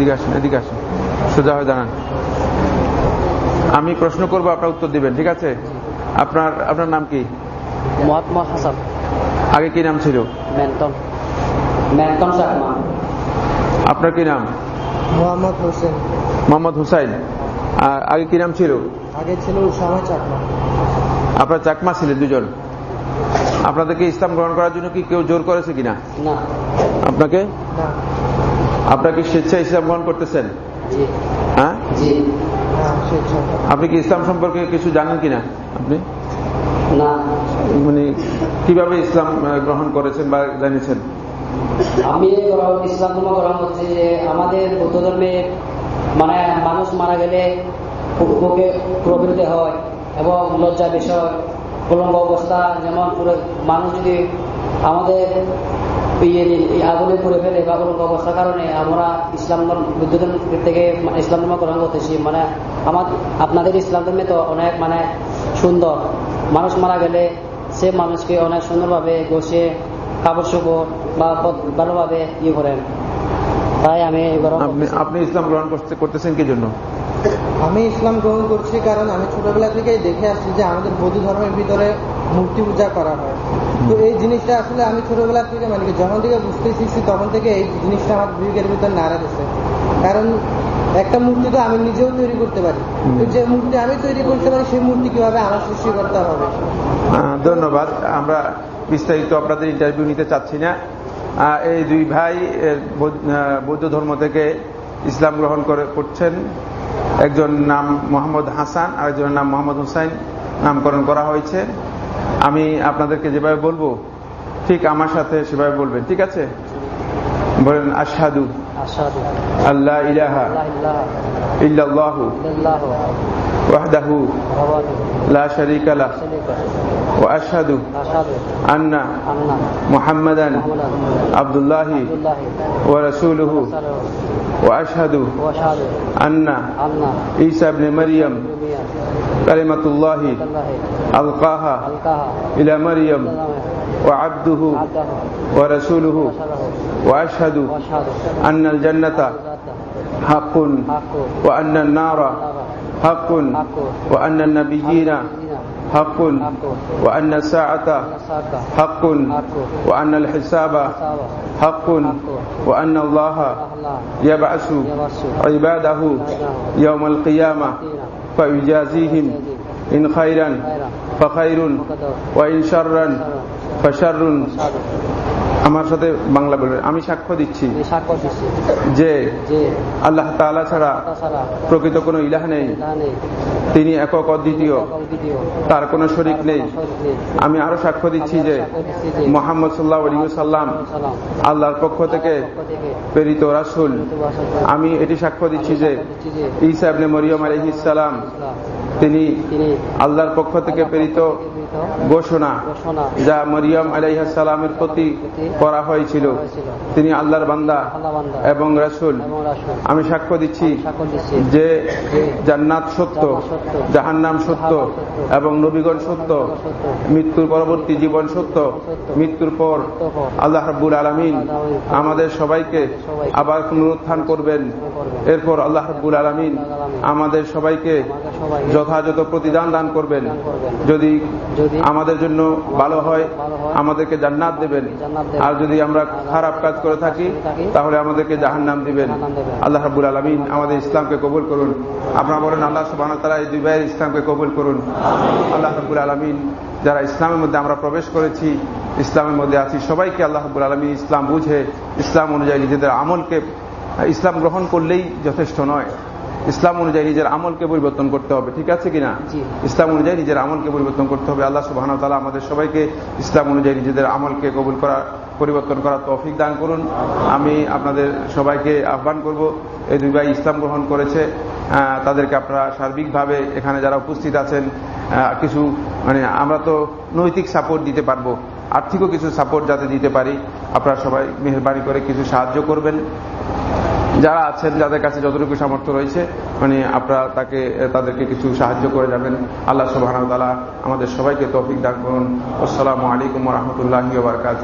এদিকে আসুন এদিকে আসুন। সোজা হয়ে দাঁড়ান। আমি প্রশ্ন করব আপনার উত্তর দিবেন ঠিক আছে? আপনার আপনার নাম কি? মহাত্মা হাসান। আগে কি নাম ছিল? আপনার কি নাম? মোহাম্মদ হোসেন। মোহাম্মদ হুসাইন। আগে কি নাম ছিল? আগে ছিল উসামা চাকমা। আপনার চাকমা ছিলেন দুজন। আপনাদেরকে ইসলাম গ্রহণ করার জন্য কি কেউ জোর করেছে কিনা? না। আপনাকে? না। আপনার কি স্বেচ্ছায় ইসলাম গ্রহণ করতেছেন? হ্যাঁ? স্বেচ্ছা। আপনি কি ইসলাম সম্পর্কে কিছু জানেন কিনা আপনি? মানে কীভাবে ইসলাম গ্রহণ করেছেন বা জানিয়েছেন? আমি ইসলাম ধর্ম গ্রহণ করছি যে আমাদের বৌদ্ধ ধর্মে মানে মানুষ মারা গেলে বুকে প্রবৃত্তি হয় এবং লজ্জা বিষয় উলঙ্গ অবস্থা যেমন মানুষ যদি আমাদের এই আগুনে পুড়ে ফেলে বা উলঙ্গ অবস্থার কারণে আমরা ইসলাম ধর্ম বুদ্ধ থেকে মানে ইসলাম ধর্ম গ্রহণ করতেছি মানে আমার আপনাদের ইসলাম ধর্মে তো অনেক মানে সুন্দর। মানুষ মারা গেলে সে মানুষকে অনেক সুন্দরভাবে গোছিয়ে কাপড় চোপড় বা ভালোভাবে ইয়ে করেন। তাই আমি আপনি আপনি ইসলাম গ্রহণ করতে করতেছেন কি জন্য? আমি ইসলাম গ্রহণ করছি কারণ আমি ছোটবেলা থেকেই দেখে আসছি যে আমাদের বৌদ্ধ ধর্মের ভিতরে মূর্তি পূজা করা হয়। তো এই জিনিসটা আসলে আমি ছোটবেলা থেকে মানে যখন থেকে বুঝতে শিখছি তখন থেকে এই জিনিসটা আমার বিবেকের ভিতরে নাড়া দিচ্ছে কারণ একটা মূর্তি তো আমি নিজেও তৈরি করতে পারি। যে মূর্তি আমি তৈরি করতে পারি সেই মূর্তি কীভাবে আমার সৃষ্টি করতে হবে? ধন্যবাদ। আমরা বিস্তারিত আপনাদের ইন্টারভিউ নিতে চাচ্ছি না। এই দুই ভাই বৌদ্ধ ধর্ম থেকে ইসলাম গ্রহণ করে করছেন। একজন নাম মোহাম্মদ হাসান আরেকজনের নাম মোহাম্মদ হুসাইন নামকরণ করা হয়েছে। আমি আপনাদেরকে যেভাবে বলব ঠিক আমার সাথে সেভাবে বলবেন ঠিক আছে? বলেন আশহাদু। আল্লাহ ইলাহা ইল্লাল্লাহু ওয়াহদাহু। লা শারীকা লাহ। وأشهد أن محمدا عبد الله ورسوله. وأشهد أن عيسى بن مريم كلمة الله ألقاها إلى مريم وعبده ورسوله. وأشهد أن الجنة حق وأن النار حق وأن النبيين حق وأن الساعة حق وأن الحساب حق وأن الله يبعث عباده يوم القيامة فيجازيهم إن خيرا فخير وإن شرا فشر. আমার সাথে বাংলা বলবেন আমি সাক্ষ্য দিচ্ছি যে আল্লাহ তাআলা ছাড়া প্রকৃত কোনো ইলাহ নেই। তিনি একক অদ্বিতীয়। তার কোনো শরিক নেই। আমি আরও সাক্ষ্য দিচ্ছি যে মোহাম্মদ সাল্লাহ আলী সাল্লাম আল্লাহর পক্ষ থেকে প্রেরিত রাসূল। আমি এটি সাক্ষ্য দিচ্ছি যে দিচ্ছি যে মরিয়ম সালাম ইসলাম তিনি আল্লাহর পক্ষ থেকে প্রেরিত ঘোষণা যা মরিয়ম আলাইহিস সালামের প্রতি করা হয়েছিল। তিনি আল্লাহর বান্দা এবং রাসূল। আমি সাক্ষ্য দিচ্ছি যে জান্নাত সত্য জাহান্নাম সত্য এবং নবীগণ সত্য মৃত্যুর পরবর্তী জীবন সত্য মৃত্যুর পর আল্লাহ রাব্বুল আলামিন আমাদের সবাইকে আবার পুনরুত্থান করবেন। এরপর আল্লাহ রাব্বুল আলামিন আমাদের সবাইকে যথাযথ প্রতিদান দান করবেন। যদি আমাদের জন্য ভালো হয় আমাদেরকে জান্নাত দেবেন। আর যদি আমরা খারাপ কাজ করে থাকি, তাহলে আমাদেরকে জাহান্নাম দিবেন। আল্লাহ রাব্বুল আলামিন আমাদের ইসলামকে কবুল করুন। আপনারা বলেন, আল্লাহ ওয়া তাআলা এই দুই ভাইয়ের ইসলামকে কবুল করুন। আল্লাহ রাব্বুল আলামিন যারা ইসলামের মধ্যে আমরা প্রবেশ করেছি, ইসলামের মধ্যে আছি, সবাইকে আল্লাহ রাব্বুল আলামিন ইসলাম বুঝে, ইসলাম অনুযায়ী নিজেদের আমলকে, ইসলাম গ্রহণ করলেই যথেষ্ট নয়। ইসলাম অনুযায়ী নিজের আমলকে পরিবর্তন করতে হবে ঠিক আছে কিনা? ইসলাম অনুযায়ী নিজের আমলকে পরিবর্তন করতে হবে। আল্লাহ সুবাহ তালা আমাদের সবাইকে ইসলাম অনুযায়ী নিজেদের আমলকে কবুল করা পরিবর্তন করার তৌফিক দান করুন। আমি আপনাদের সবাইকে আহ্বান করব এই দুই ভাই ইসলাম গ্রহণ করেছে তাদেরকে আপনারা সার্বিকভাবে এখানে যারা উপস্থিত আছেন কিছু মানে আমরা তো নৈতিক সাপোর্ট দিতে পারব আর্থিকও কিছু সাপোর্ট যাতে দিতে পারি। আপনারা সবাই মেহরবানি করে কিছু সাহায্য করবেন। যারা আছেন, যাদের কাছে যতটুকু সামর্থ্য রয়েছে মানে আপনারা তাকে, তাদেরকে কিছু সাহায্য করে যাবেন। আল্লাহ সুবাহ তালা আমাদের সবাইকে তৌফিক দান করুন। আসসালামু আলাইকুম রহমতুল্লাহ বারকাত